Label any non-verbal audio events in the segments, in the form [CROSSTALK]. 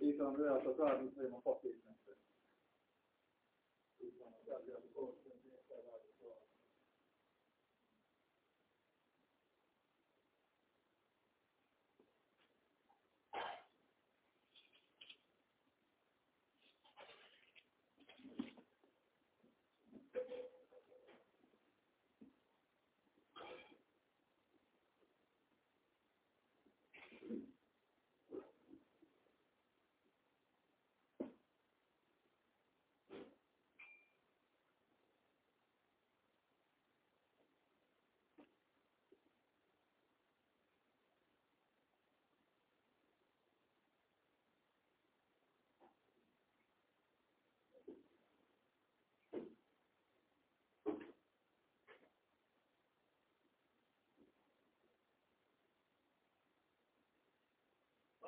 Így van, lehet az árnyék, a papírmester. Így van, az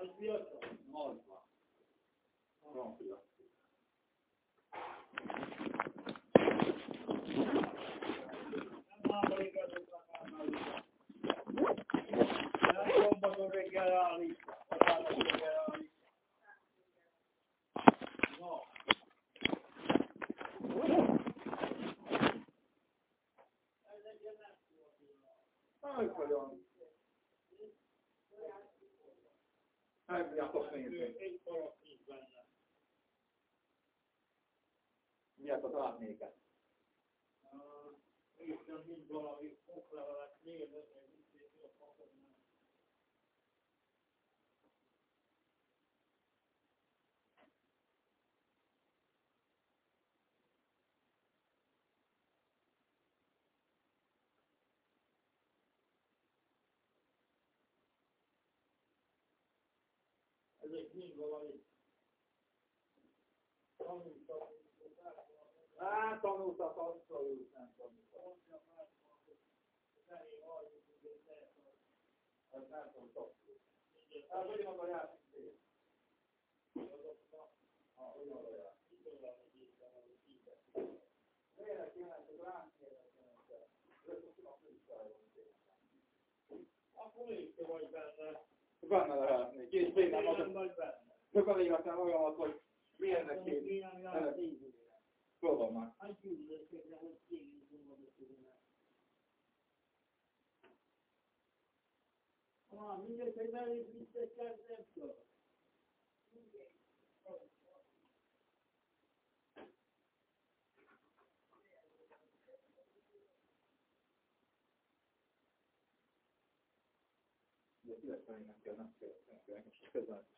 árnyék, Az piacon? Az van. Van piac. Nem háborik azoknak már. Nem szombaton reggel állít. Vasárnap reggel állít. No. Ez egy ilyen nem tudom. Nem olyan. Megjátok nézni. Egy farok nincs benne. Miért az átnéket? Isten mind valami oklevelet nézett, meg mit a papírnál. Ezek mind valami tanultak, Hát tanultak, abszolút nem tanultak. Hát nem tanultak. Hát ugyanaz a játék. Ha, ugyanaz a játék. Miért hogy ránk kérdezzenek? Rögtön Akkor még te vagy benne. Benne lehetnék. És még nem az, vagy benne. sokan életem olyan, hogy miért ne kéne. Ilyen játék. Tudom már. Hát gyűlöletekre, hogy kiegészül magadra. Ah, mindjárt, hogy belép vissza kezdem föl. De szívesen nem kell, nem kell, nem kell, most közel.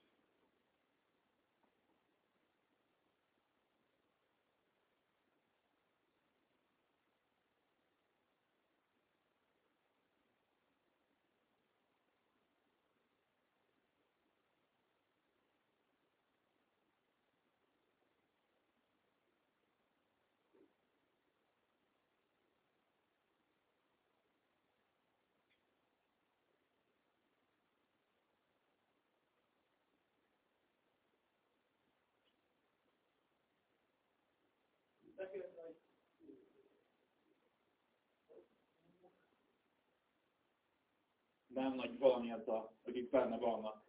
Nem nagy valami az a, itt benne vannak.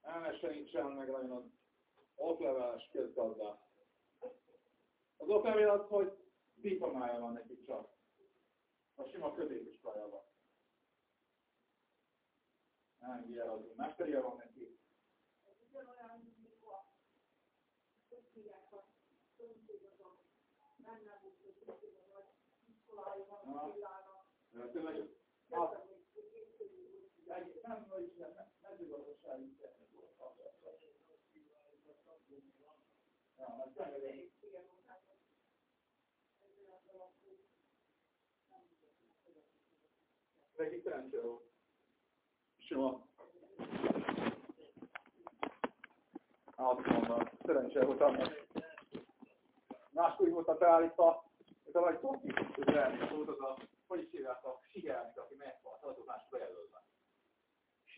Elmese nincsen meg nagyon az okleveles közgazda. Az oklevél az, hogy diplomája van neki csak. A sima középiskolája van. Nem, ilyen az mesterje van neki. Tényleg, az, nem, hogy nem, mezőgazdasági technikus. Ja, az tényleg, Neki szerencsé volt. Volt annak. Máskor úgy voltak beállítva, ez a nagy toki, ez volt az a hogy is hívják a Sigeránik, aki meghalt, azok más bejelölve.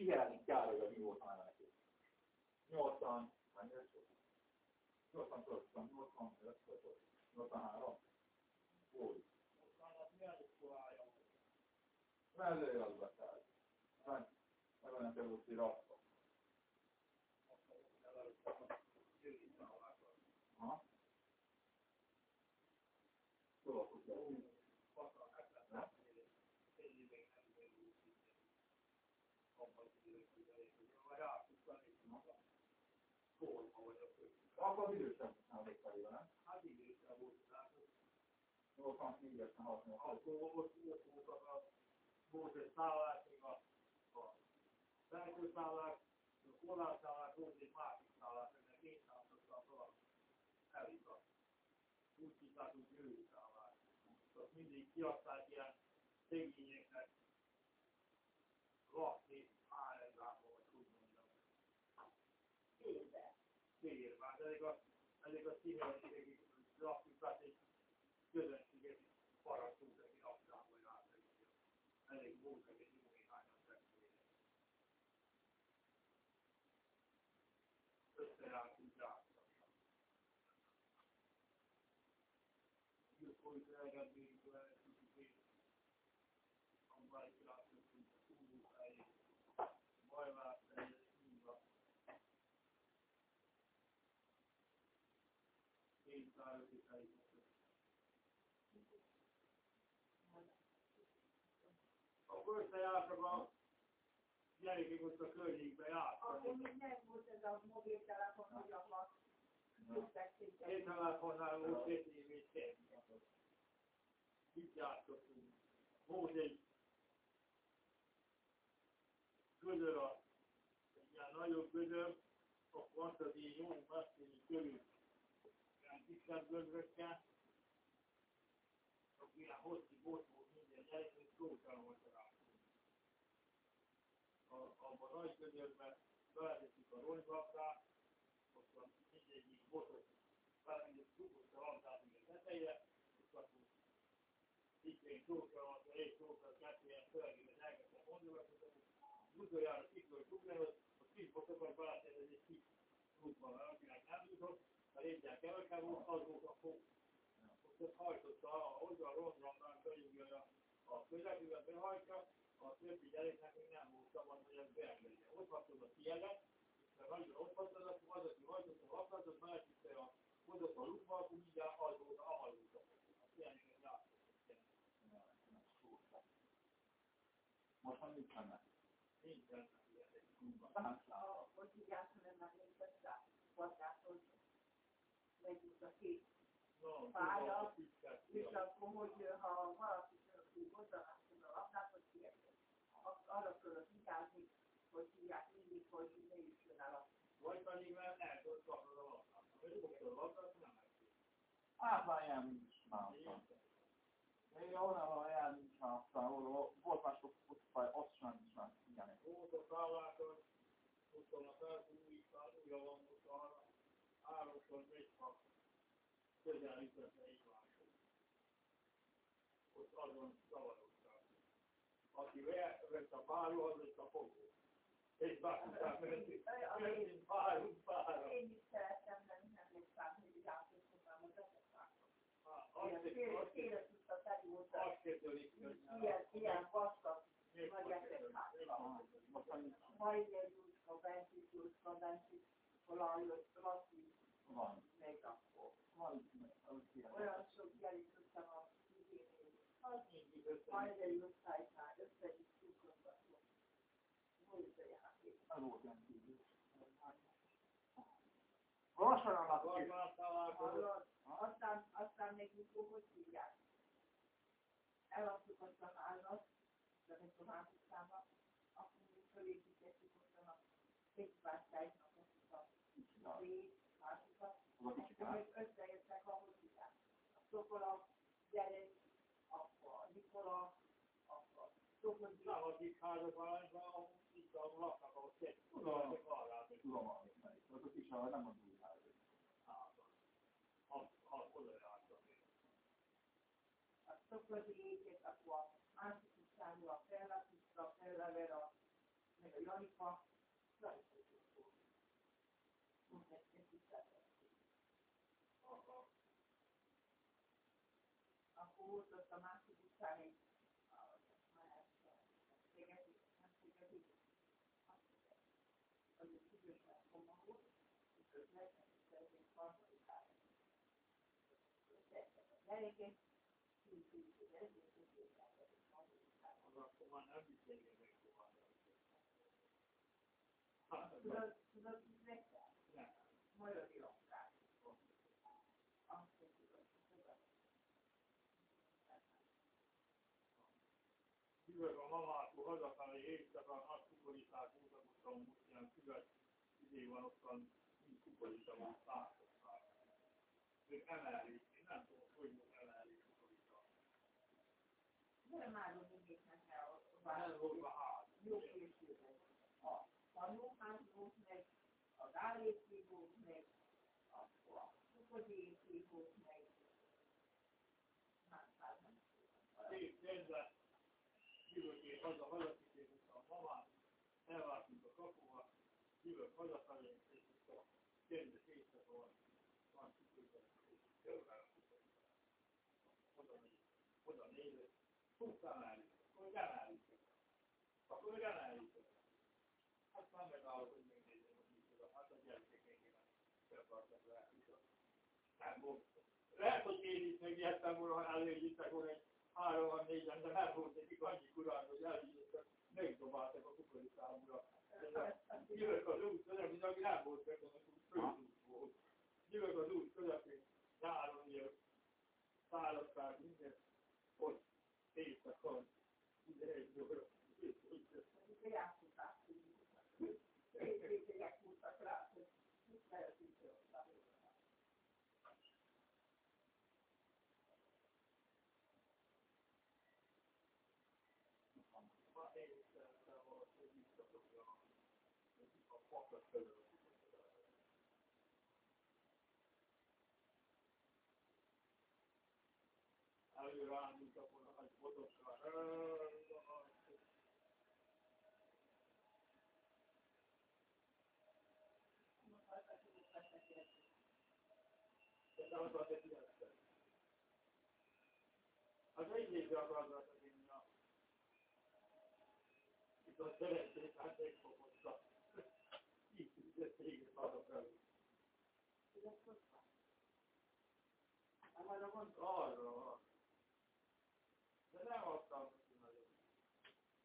Sigeránik Károly, a neve neki? 80, hány éves volt? 80 80, 80, 83. Úgy. Mellé az beszállt. Meg van került ki rakva. Aha. Tudok, hogy Akkor idősebb szállít felé, nem? Hát idősebb volt, tehát 84-esen 66. akkor ott voltak a volt egy szállás, még a, felső szállás, a korlátszállás, volt egy másik szállás, ennek két szállásra talán eljutott. Úgy hívták, hogy győri szállás. Azt mindig kiadták ilyen szegényeknek lakni árendába, vagy úgy mondjam. Félbe. Hát ezek a, ezek a színhelyiségek lakni, tehát egy közönséget parasztunk, aki napszámol jártak. Elég voltak egy jó néhányan testvérek. Összejártunk, jártak. Gyilkolt elgadnék vele, kicsit a bajkrátot, mint a túlhely, bajvát, hívva. Én tárok és eljutott. Akkor összejártak a gyerekek ott a környékbe jártak. Akkor még nem volt ez a mobiltelefon, hogy abban tudták Én telefonnál volt két évét semmi. Itt játszottunk. Volt egy gödör, a, egy ilyen nagyobb gödör, akkor volt az ilyen jó messzényi körül, kisebb gödrökkel, akkor ilyen hosszú bot volt minden gyerek, és szótlan volt rá. A, abban a nagy gödörben beletettük a ronybakra, ott van mindegyik botot valamelyik dugott a labdát így a tetejére, és akkor itt egy csókra van, egy csókra, kettő ilyen szövegében elkezdtem mondani, utoljára kikről a kis botokat beletetett egy kis rúgba, mert akinek nem jutott, mert egyen kevesebb volt, az volt a fog. Ezt hajtotta, ahogy a rondromban benyúlja a közepébe behajtja, a többi gyereknek még nem volt szabad, hogy ez beengedje. Ott hagytad a kielet, mert nagyon ott hagytad, akkor az, aki hajtott a labdát, mellettitte a mondott a lukba, akkor mindjárt alult, ahalult a Azt ilyeneket játszottak. Most már nincs benne. Nincsen Tehát, A, hogy hívják, nem emlékszem rá, vadászol, megyünk a két Pálya, És akkor, hogy ha valaki hozzáállítod a labdát, hogy arra tudod vigyázni, hogy hívják mindig, hogy ne jusson el a Vagy pedig mert el tudod kapnod a labdát. Ha megfogtad a labdát, nem már ilyen nincs már. Még onnan van ilyen nincs már, aztán volt volt más sok faj, azt sem nincs már. Igen. Volt a szálláson, ott van a felfújítás, újra van most arra, háromszor közel ütött egymáshoz. Ott azon zavarodtak. Aki vett a páró, az lett a fogó. És bármilyen mentünk, mentünk párunk párra. Én is szerettem, de nem emlékszem, hogy játszottam a zeneszákon. Azt képzelik, hogy ilyen, vastag, nagy Ah, nincs. majd egy úszka, bent is úszka, bent is, valahol lassú, Van. még akkor. Van. Olyan sok gyerek a idén, Az mindig össze. majd egy osztálynál össze is csukongatott. Volt a játék. Ez volt ilyen kívül. Hallod? Aztán, aztán még mikor, hogy hívják? Eladtuk azt a házat, de még a másik számba, akkor még fölépítettük ott a a vég, másikat, Az a kicsi még összeértek, ahogy hívják. A Szokola, gyerek, akkor Nikola, akkor Szokola, Nem a kis házapályban, itt a laknak, ahol két Tudom. hogy Tudom, amit melyik. Az a kis, ahol nem az új ház. az, az oda jártam én. Szokodéket, akkor a másik utcáról a Ferratuszra, a Ferravera, meg a Janipa, akkor ott a másik utcán egy gyerekek, Akkor már nem beszélgetek tovább. tudod, tudod, mit nektek? Nem. Magyar ironkák. Azt sem tudod, tudod. Jövök a mamától hazafelé éjszaka, nagy kukoricát mutatottam, most ilyen füvet, idé van ottan, mint kukorica van százszor. Még emelik, én nem tudom, hogy most emelik kukorica. Nem állom mindéknek el a Nem volt a ház. Jó készültek. A tanulmány volt meg, az állépé volt meg, a kukodéké volt meg. Más hát nem tudom. Szép pénzet, jövök én haza, hazakikérdeztem a mamát, elváltunk a kapuba, jövök hazafelé, és itt a kérdés éjszaka van, van. Oda néz, oda nézek, emelik, akkor még emelik. Akkor még emelik. Hát már megállok, hogy megnézem, hogy mit tudom. Hát a gyerekek engem fel akartak leállítani. Nem volt. Lehet, hogy én is megijedtem volna, ha előgyítek volna egy három négyen, de nem volt nekik annyi kurán, hogy elhívtak, megdobáltak a kukoricámra. Jövök az út közepén, ami nem volt közben, az főút volt. Jövök az út közepén, nyáron jövök, szárazták minden, ott éjszakon, ide egy óra. Játszották, [LAUGHS] hogy évvégének húztak rá, hogy mit lehet így csinálni. Ma én is szerettem volna, hogy visszatokja a fakra felől. Előre állítottak volna, hogy az az egy ilyen. Az egy évre akarnak az én a itt a szerették, hát megfogottak. Így fizették azok elő. Nem arra gondolok. Arra. De nem adtam neki nagyon.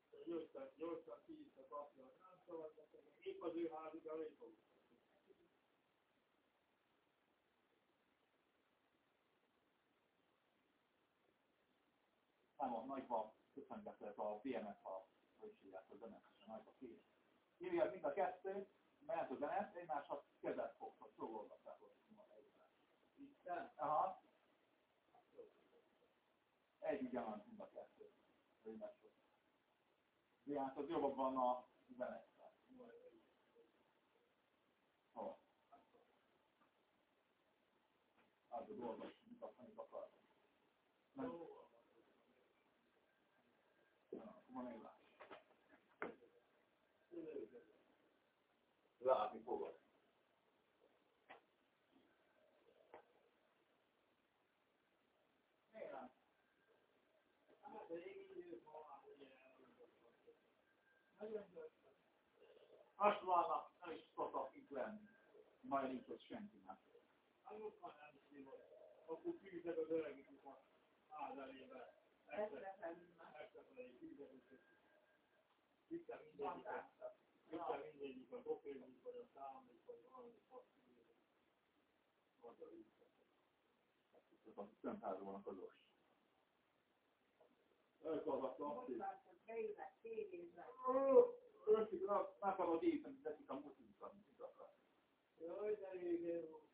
De Jöttem, jöttem, tízre kapja, nem szabad nekem. Épp az ő házuk elé fogok. Nem a nagyba köszöngetett a BMF, a hogy hívják, a zenet, a két. Írják mind a kettő, ment a zenet, egymáshoz kezet fogtak, szólgatták Isten? Aha. Egy ugyanaz mind a kettő. Egymáshoz. Viszont az jobb van a zenekkel. Hol? Az a dolgos, mint a amit akartam. Nem, van egy más. Látni fogod. Miért nem? Hát, de régi idők van már, hogy ilyen Vannak, nem is szoktak itt lenni. Majd nincs ott. Hát nem is volt. Akkor fűzek az öregik a ház elébe. Vitte mindegyik, a bokrémik, vagy a számik, vagy valami. Magyar ízlet. Szentház vannak az os. Elkallgattam. Most látod, beillek, tévézek. Öszik, meg akarod írni, teszik a mutinkat, mit akar. Jaj, de régen volt.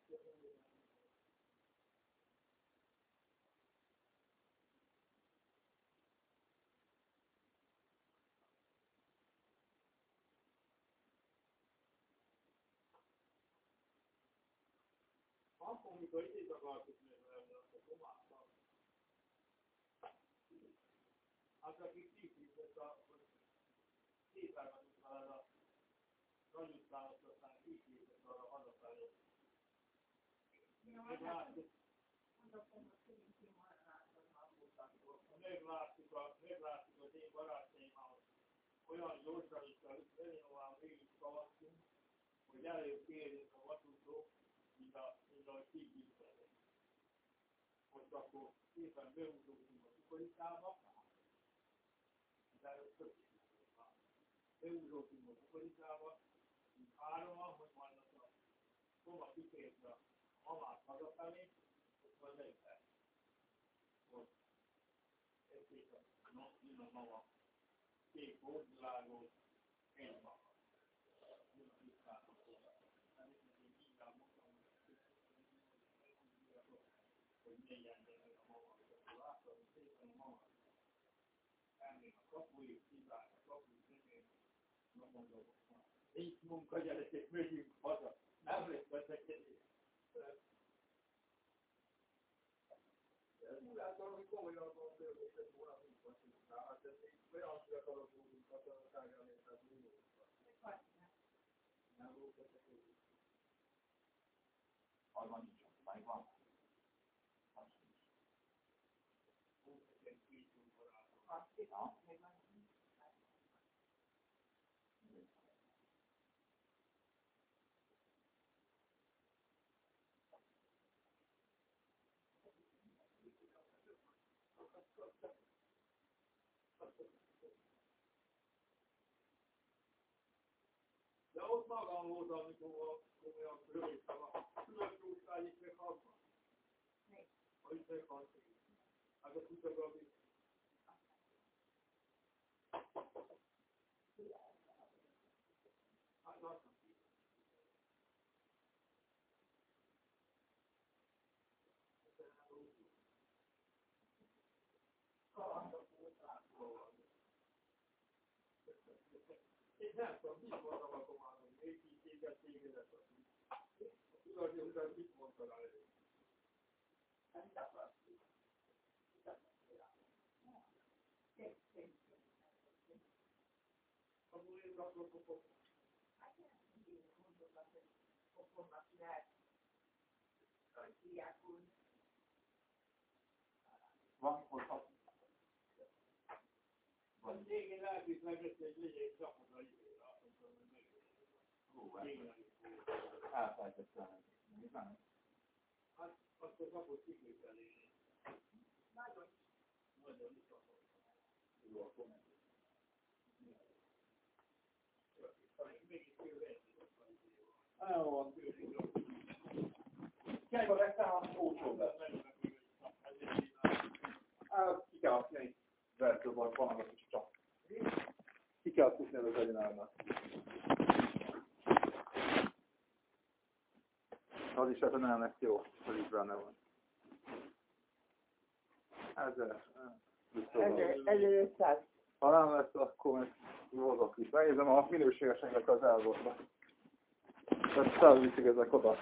Akkor, mikor itt akartuk megvenni azt a tomáttal, Hát aki kifizet a szépen után a nagy utcának, aztán kifizet arra hazafelé. A, meglátjuk az én barátaimmal, olyan gyorsan is a Leninóval végig szavaztunk, hogy előbb kérjük a vasútról, mint a, mint a kifizet. Most akkor szépen beúzódunk a kukoricába, beúzódtunk a kukoricába, mint hároman, hogy majd a Toma kifejezve a mamát hazafelé, ott van leütett. Ott ez szépen, no, jön a mama, kék hódvilágos, egy mama. Jön a tisztának hozzá. Nem is nekünk mindjárt mondtam, hogy milyen gyerek a mama, és akkor láttam, hogy szépen a mama a kapuig, kizár a kapuig, nem nincs munka, gyerekek, megyünk haza. Nem lesz hogy komolyan van hát ez olyan veszekedés. Az De ott magam volt, amikor komolyan fölöttem a különbözőságig meg hazma. Hogy meghaltam. Hát a kutagabi. Én nem tudom, mit mondtam a komádon, még így téged, tégedet. Hogy mit én akkor fogok. Van, hogy hat. Az régen elvitt meg ezt egy legyek csapot a jövőre. Azt mondtam, hogy meg. Ó, Régen elfelejtettem. Nem. Hát azt a kapot kiképelni. Nagyon. Nagyon is kapott. Jó, akkor van. Kiállva vettem, az olcsóbb lesz. Hát, ki kell használni. Vertőban van az is csak. Ki kell szuszni az egyenárnak. Az is ezen nem lesz jó, hogy itt benne van. Ezer. Ezer- 1500. Ha nem lesz, akkor hozok itt. Megnézem, a minőségesnek az elvoltba. Tehát felviszik ezek oda.